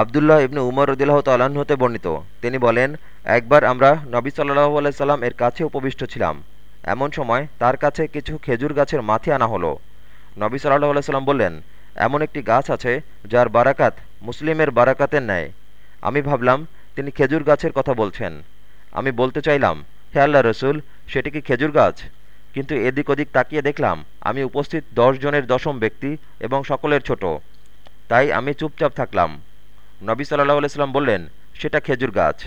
আবদুল্লাহ ইবনু উমর রদিল্লাহ তাল্লাহ্ন হতে বর্ণিত। তিনি বলেন, একবার আমরা নবী সাল্লাহ আলাইসাল্লাম এর কাছে উপবিষ্ট ছিলাম। এমন সময় তার কাছে কিছু খেজুর গাছের মাথি আনা হলো। নবী সাল্লাহ আলাইসাল্লাম বললেন, এমন একটি গাছ আছে যার বারাকাত মুসলিমের বারাকাতের ন্যায়। আমি ভাবলাম, তিনি খেজুর গাছের কথা বলছেন। আমি বলতে চাইলাম, হে আল্লাহ রসুল, সেটি কি খেজুর গাছ? কিন্তু এদিক ওদিক তাকিয়ে দেখলাম, আমি উপস্থিত দশ জনের দশম ব্যক্তি এবং সকলের ছোট। তাই আমি চুপচাপ থাকলাম। নবী সাল্লাহ আলাইসাল্লাম বললেন সেটা খেজুর গাছ।